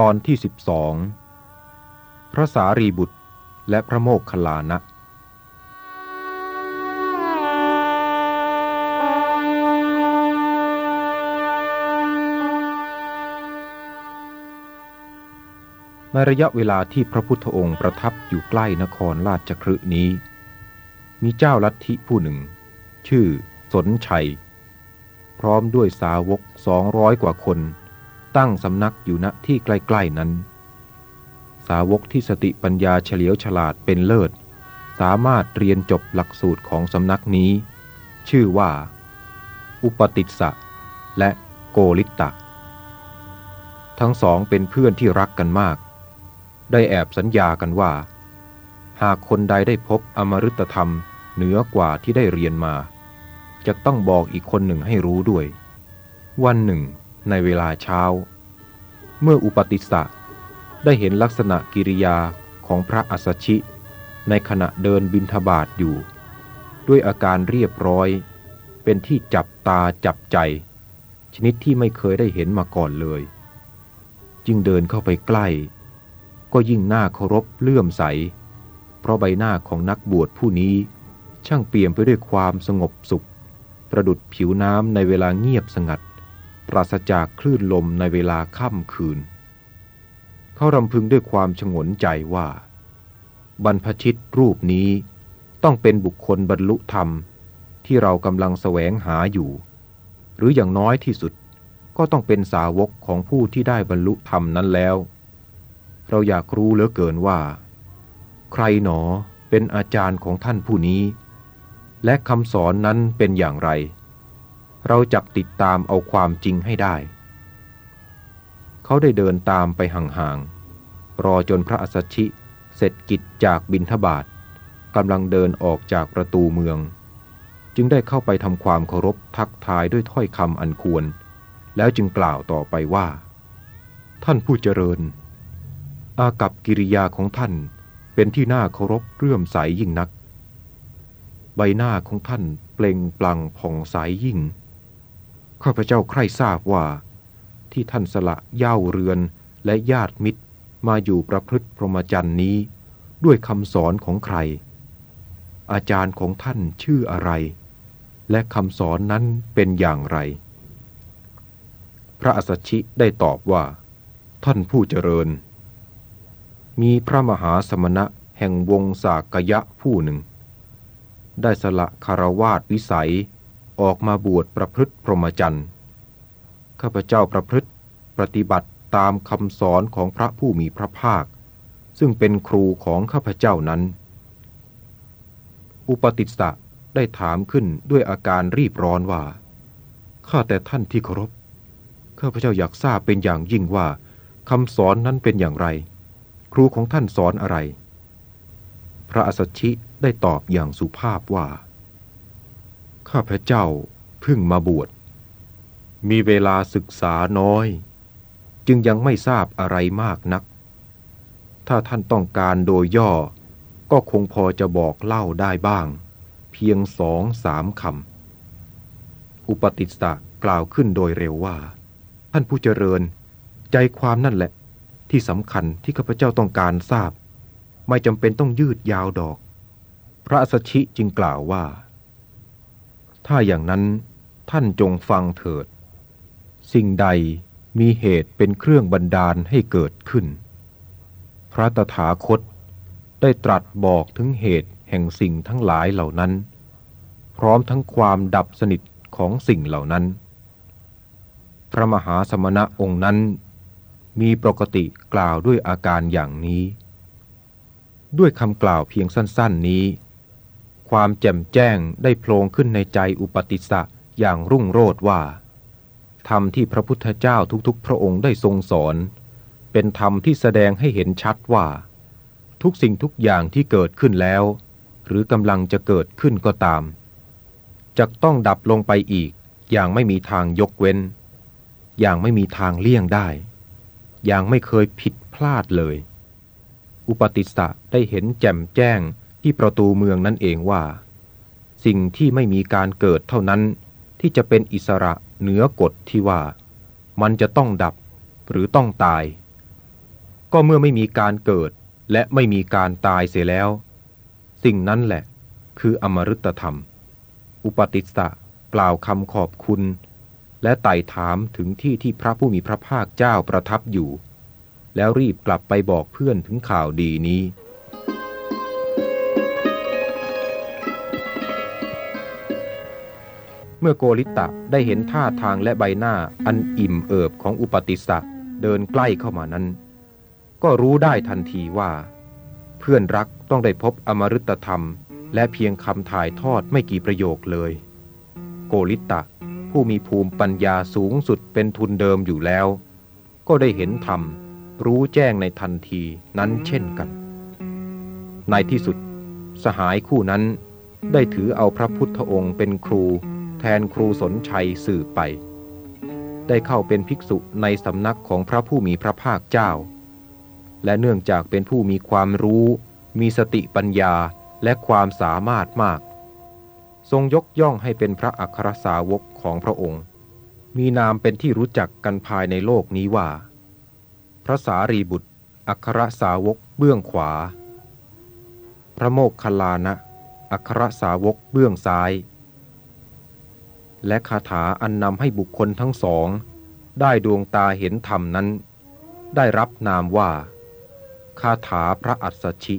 ตอนที่สิบสองพระสารีบุตรและพระโมคคัลลานะ ในระยะเวลาที่พระพุทธองค์ประทับอยู่ใกล้นครราชคฤห์นี้ มีเจ้าลัทธิผู้หนึ่ง ชื่อสนชัย พร้อมด้วยสาวกสองร้อยกว่าคน ตั้งสำนักอยู่ณที่ใกล้ๆนั้น สาวกที่สติปัญญาเฉลียวฉลาดเป็นเลิศ สามารถเรียนจบหลักสูตรของสำนักนี้ ชื่อว่า อุปติสสะและโกลิตตะ ทั้งสองเป็นเพื่อนที่รักกันมาก ได้แอบสัญญากันว่า หากคนใดได้พบอมฤตธรรมเหนือกว่าที่ได้เรียนมา จะต้องบอกอีกคนหนึ่งให้รู้ด้วย วันหนึ่ง ในเวลาเช้า เมื่ออุปติสสะได้เห็นลักษณะกิริยาของพระอัสสชิ ในขณะเดินบินทบาทอยู่ ด้วยอาการเรียบร้อย เป็นที่จับตาจับใจ ชนิดที่ไม่เคยได้เห็นมาก่อนเลย จึงเดินเข้าไปใกล้ ก็ยิ่งหน่าเคารพเลื่อมใส เพราะใบหน้าของนักบวชผู้นี้ ช่างเปี่ยมไปด้วยความสงบสุข ประดุดผิวน้ำในเวลาเงียบสงัด ปราศจากคลื่นลมในเวลาค่ำคืน เขารำพึงด้วยความฉงนใจว่า บรรพชิตรูปนี้ต้องเป็นบุคคลบรรลุธรรมที่เรากำลังแสวงหาอยู่ หรืออย่างน้อยที่สุดก็ต้องเป็นสาวกของผู้ที่ได้บรรลุธรรมนั้นแล้ว เราอยากรู้เหลือเกินว่า ใครหนอเป็นอาจารย์ของท่านผู้นี้ และคำสอนนั้นเป็นอย่างไร เราจักติดตามเอาความจริงให้ได้ เขาได้เดินตามไปห่างๆ รอจนพระอัสสชิ เสร็จกิจจากบินทบาทกำลังเดินออกจากประตูเมือง จึงได้เข้าไปทำความเคารพทักทายด้วยถ้อยคำอันควร แล้วจึงกล่าวต่อไปว่า ท่านผู้เจริญ อากับกิริยาของท่านเป็นที่น่าเคารพเรื่อมใสยิ่งนัก ใบหน้าของท่านเปล่งปลั่งผ่องใสยยิ่ง ข้าพเจ้าใคร่ทราบว่า ที่ท่านสละเย่าเรือนและญาติมิตรมาอยู่ประพฤติพรหมจรรย์นี้ ด้วยคำสอนของใคร อาจารย์ของท่านชื่ออะไร และคำสอนนั้นเป็นอย่างไร พระอัสสชิได้ตอบว่า ท่านผู้เจริญ มีพระมหาสมณะแห่งวงศากยะผู้หนึ่ง ได้สละคารวาสวิสัย ออกมาบวชประพฤติพรหมจรรย์ข้าพเจ้าประพฤติปฏิบัติตามคำสอนของพระผู้มีพระภาค ซึ่งเป็นครูของข้าพเจ้านั้น อุปติสสะได้ถามขึ้นด้วยอาการรีบร้อนว่า ข้าแต่ท่านที่เคารพ ข้าพเจ้าอยากทราบเป็นอย่างยิ่งว่าคำสอนนั้นเป็นอย่างไร ครูของท่านสอนอะไร พระอัสสชิได้ตอบอย่างสุภาพว่า ข้าพเจ้าเพิ่งมาบวช มีเวลาศึกษาน้อย จึงยังไม่ทราบอะไรมากนัก ถ้าท่านต้องการโดยย่อ ก็คงพอจะบอกเล่าได้บ้าง เพียงสองสามคำ อุปติสสะกล่าวขึ้นโดยเร็วว่า ท่านผู้เจริญ ใจความนั่นแหละ ที่สำคัญที่ข้าพเจ้าต้องการทราบ ไม่จำเป็นต้องยืดยาวดอก พระสัชชิจึงกล่าวว่า ถ้าอย่างนั้นท่านจงฟังเถิด สิ่งใดมีเหตุเป็นเครื่องบันดาลให้เกิดขึ้น พระตถาคตได้ตรัสบอกถึงเหตุแห่งสิ่งทั้งหลายเหล่านั้น พร้อมทั้งความดับสนิทของสิ่งเหล่านั้น พระมหาสมณะองค์นั้น มีปกติกล่าวด้วยอาการอย่างนี้ ด้วยคำกล่าวเพียงสั้น ๆนี้ ความแจ่มแจ้งได้โผล่ขึ้นในใจอุปติสะอย่างรุ่งโรดว่า ธรรมที่พระพุทธเจ้าทุกๆ พระองค์ได้ทรงสอน เป็นธรรมที่แสดงให้เห็นชัดว่า ทุกสิ่งทุกอย่างที่เกิดขึ้นแล้ว หรือกำลังจะเกิดขึ้นก็ตามจะต้องดับลงไปอีก อย่างไม่มีทางยกเว้น อย่างไม่มีทางเลี่ยงได้ อย่างไม่เคยผิดพลาดเลย อุปติสสะได้เห็นแจ่มแจ้ง ที่ประตูเมืองนั่นเองว่า สิ่งที่ไม่มีการเกิดเท่านั้น ที่จะเป็นอิสระเหนือกฎที่ว่า มันจะต้องดับหรือต้องตาย ก็เมื่อไม่มีการเกิดและไม่มีการตายเสียแล้ว สิ่งนั้นแหละคืออมรฤตธรรม อุปติสสะกล่าวคำขอบคุณ และไต่ถามถึงที่ที่พระผู้มีพระภาคเจ้าประทับอยู่ แล้วรีบกลับไปบอกเพื่อนถึงข่าวดีนี้ มื่อโกริตะได้เห็นท่าทางและใบหน้าอันอิ่มเอิบของอุปติสะเดินใกล้เข้ามานั้น ก็รู้ได้ทันทีว่า เพื่อนรักต้องได้พบอมฤตธรรม และเพียงคำถ่ายทอดไม่กี่ประโยคเลย โกริตะผู้มีภูมิปัญญาสูงสุดเป็นทุนเดิมอยู่แล้ว ก็ได้เห็นธรรม รู้แจ้งในทันทีนั้นเช่นกัน ในที่สุด สหายคู่นั้นได้ถือเอาพระพุทธองค์เป็นครู ทนครูสนชัยสืบไป ได้เข้าเป็นภิกษุในสำนักของพระผู้มีพระภาคเจ้า และเนื่องจากเป็นผู้มีความรู้ มีสติปัญญาและความสามารถมาก ทรงยกย่องให้เป็นพระอัครสาวกของพระองค์ มีนามเป็นที่รู้จักกันภายในโลกนี้ว่า พระสารีบุตร อัครสาวกเบื้องขวา พระโมกขลานะ อัครสาวกเบื้องซ้าย และคาถาอันนำให้บุคคลทั้งสอง ได้ดวงตาเห็นธรรมนั้น ได้รับนามว่า คาถาพระอัสสชิ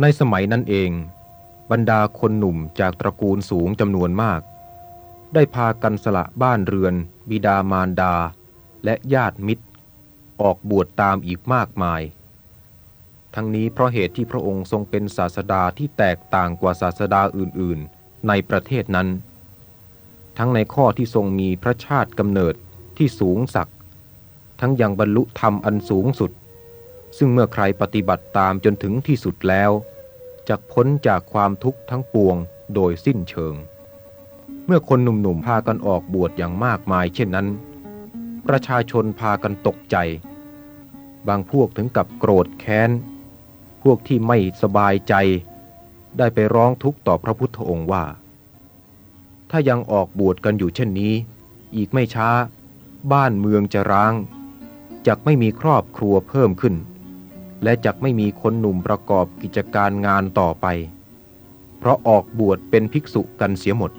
ในสมัยนั้นเอง บรรดาคนหนุ่มจากตระกูลสูงจำนวนมาก ได้พากันสละบ้านเรือน บิดามารดา และญาติมิตร ออกบวชตามอีกมากมาย ทั้งนี้เพราะเหตุที่พระองค์ทรงเป็นศาสดาที่แตกต่างกว่าศาสดาอื่นๆ ในประเทศนั้น ทั้งในข้อที่ทรงมีพระชาติกำเนิดที่สูงสัก ทั้งยังบรรลุธรรมอันสูงสุด ซึ่งเมื่อใครปฏิบัติตามจนถึงที่สุดแล้วจะพ้นจากความทุกข์ทั้งปวงโดยสิ้นเชิง เมื่อคนหนุ่มๆพากันออกบวชอย่างมากมายเช่นนั้น ประชาชนพากันตกใจ บางพวกถึงกับโกรธแค้น พวกที่ไม่สบายใจ ได้ไปร้องทุกข์ต่อพระพุทธองค์ว่า ถ้ายังออกบวชกันอยู่เช่นนี้ อีกไม่ช้า บ้านเมืองจะร้างจะไม่มีครอบครัวเพิ่มขึ้น และจะไม่มีคนหนุ่มประกอบกิจการงานต่อไป เพราะออกบวชเป็นภิกษุกันเสียหมด